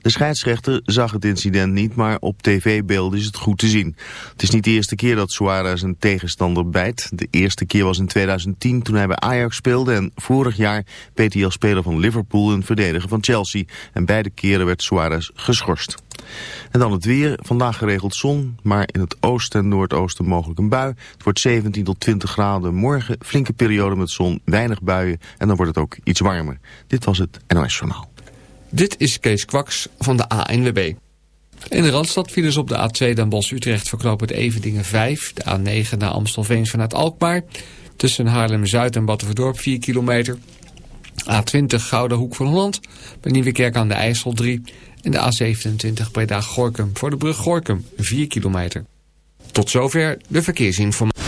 De scheidsrechter zag het incident niet, maar op tv-beelden is het goed te zien. Het is niet de eerste keer dat Suarez een tegenstander bijt. De eerste keer was in 2010 toen hij bij Ajax speelde en vorig jaar beet hij als speler van Liverpool een verdediger van Chelsea. En beide keren werd Suarez geschorst. En dan het weer. Vandaag geregeld zon, maar in het oosten en noordoosten mogelijk een bui. Het wordt 17 tot 20 graden. Morgen flinke periode met zon, weinig buien en dan wordt het ook iets warmer. Dit was het NOS Journaal. Dit is Kees Kwaks van de ANWB. In de Randstad vielen ze op de A2 Den Bosch-Utrecht verknopen de Evedingen 5. De A9 naar Amstelveen vanuit Alkmaar. Tussen Haarlem-Zuid en Battenverdorp 4 kilometer. A20 Gouden Hoek van Holland. Bij Nieuwekerk aan de IJssel 3. En de A27 Breda-Gorkum voor de brug Gorkum 4 kilometer. Tot zover de verkeersinformatie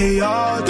they all do.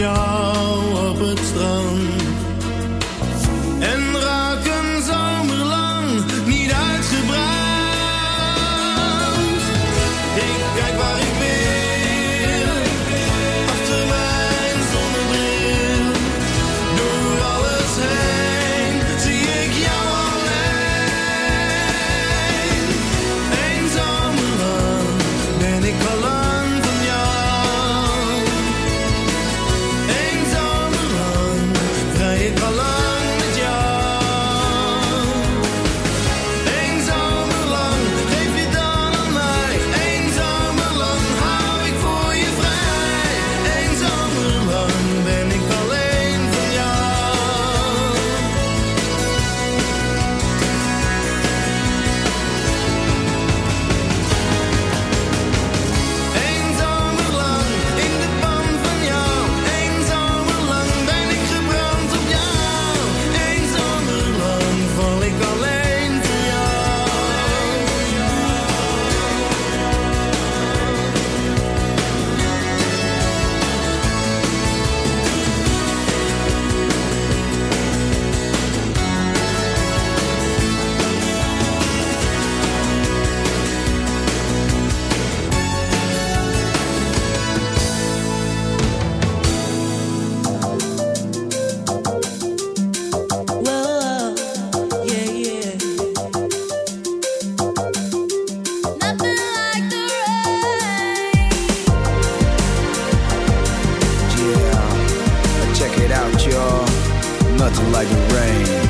Naast like rain.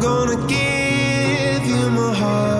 Gonna give you my heart.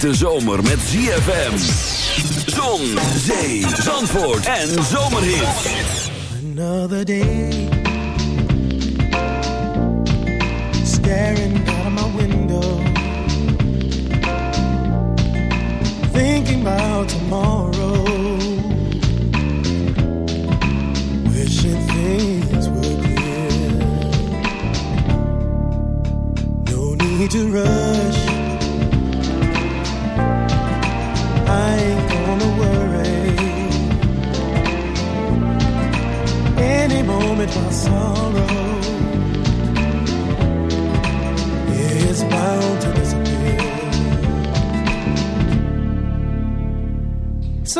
hete zomer met ZFM. Zon, zee, zandvoort en zomerhit. Another day. Staring out of my window. Thinking about tomorrow. Wishing things were clear. No need to rush.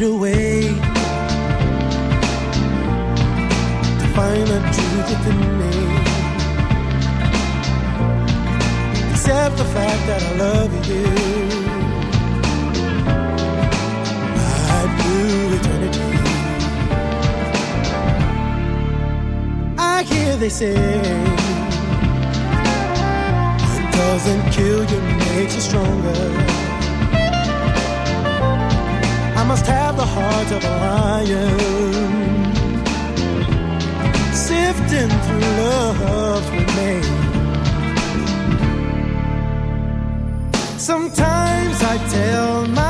I need a way to find the truth within me. Except the fact that I love you. Right through eternity. I hear they say what doesn't kill you makes you stronger. Heart of a lion. Sifting through love's remains. Sometimes I tell myself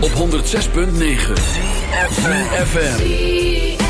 Op 106.9 FM.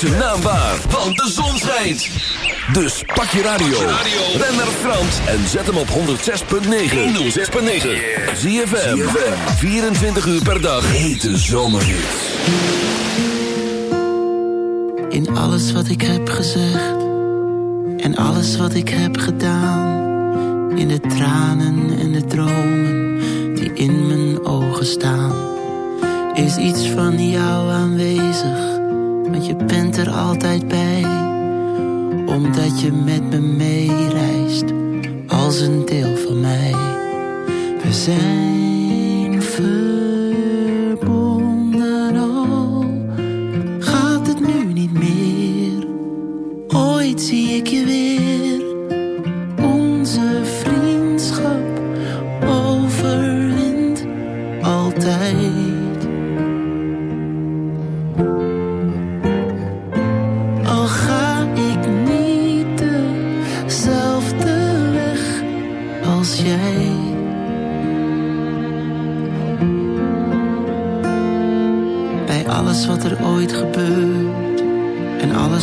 Zijn naam waar, want de zon schijnt. Dus pak je radio, ren naar Frans en zet hem op 106.9. 106.9. ZFM, 24 uur per dag. Hete zomerhits. In alles wat ik heb gezegd en alles wat ik heb gedaan. In de tranen en de dromen die in mijn ogen staan. Is iets van jou aanwezig, want je bent er altijd bij. Omdat je met me meereist, als een deel van mij. We zijn verbonden al, gaat het nu niet meer. Ooit zie ik je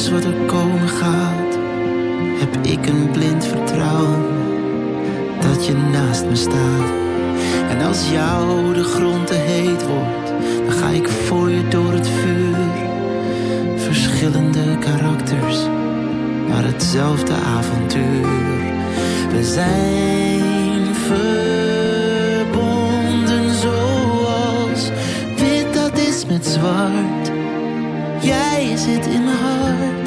wat er komen gaat, heb ik een blind vertrouwen dat je naast me staat. En als jou de grond te heet wordt, dan ga ik voor je door het vuur. Verschillende karakters, maar hetzelfde avontuur. We zijn verbonden zoals wit dat is met zwart. Jij zit in mijn hart.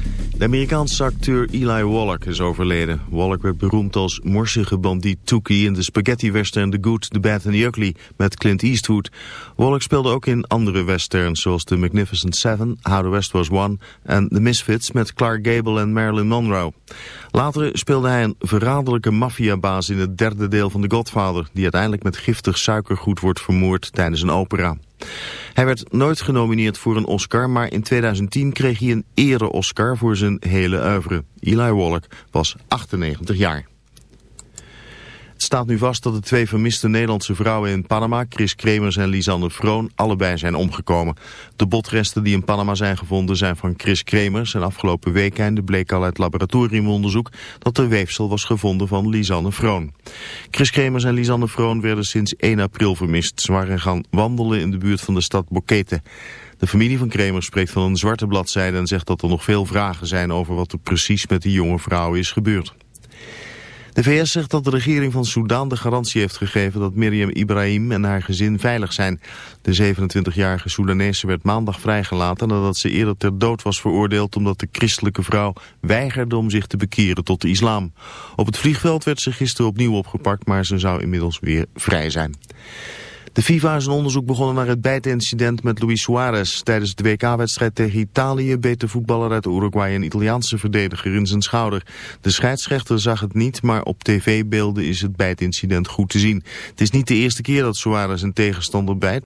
De Amerikaanse acteur Eli Wallach is overleden. Wallach werd beroemd als morsige bandiet Tookie in de spaghetti-western The Good, The Bad and The Ugly met Clint Eastwood. Wallach speelde ook in andere westerns zoals The Magnificent Seven, How the West Was Won en The Misfits met Clark Gable en Marilyn Monroe. Later speelde hij een verraderlijke maffiabaas in het derde deel van The Godfather, die uiteindelijk met giftig suikergoed wordt vermoord tijdens een opera. Hij werd nooit genomineerd voor een Oscar, maar in 2010 kreeg hij een ere-Oscar voor zijn hele oeuvre. Eli Wallach was 98 jaar. Het staat nu vast dat de twee vermiste Nederlandse vrouwen in Panama, Chris Kremers en Lisanne Vroon, allebei zijn omgekomen. De botresten die in Panama zijn gevonden zijn van Chris Kremers en afgelopen weekende bleek al uit laboratoriumonderzoek dat er weefsel was gevonden van Lisanne Vroon. Chris Kremers en Lisanne Vroon werden sinds 1 april vermist. Ze waren gaan wandelen in de buurt van de stad Boquete. De familie van Kremers spreekt van een zwarte bladzijde en zegt dat er nog veel vragen zijn over wat er precies met die jonge vrouw is gebeurd. De VS zegt dat de regering van Soedan de garantie heeft gegeven dat Miriam Ibrahim en haar gezin veilig zijn. De 27-jarige Soedanese werd maandag vrijgelaten nadat ze eerder ter dood was veroordeeld omdat de christelijke vrouw weigerde om zich te bekeren tot de islam. Op het vliegveld werd ze gisteren opnieuw opgepakt, maar ze zou inmiddels weer vrij zijn. De FIFA is een onderzoek begonnen naar het bijtincident met Luis Suarez. Tijdens de WK-wedstrijd tegen Italië beet de voetballer uit Uruguay een Italiaanse verdediger in zijn schouder. De scheidsrechter zag het niet, maar op tv-beelden is het bijtincident goed te zien. Het is niet de eerste keer dat Suarez een tegenstander bijt.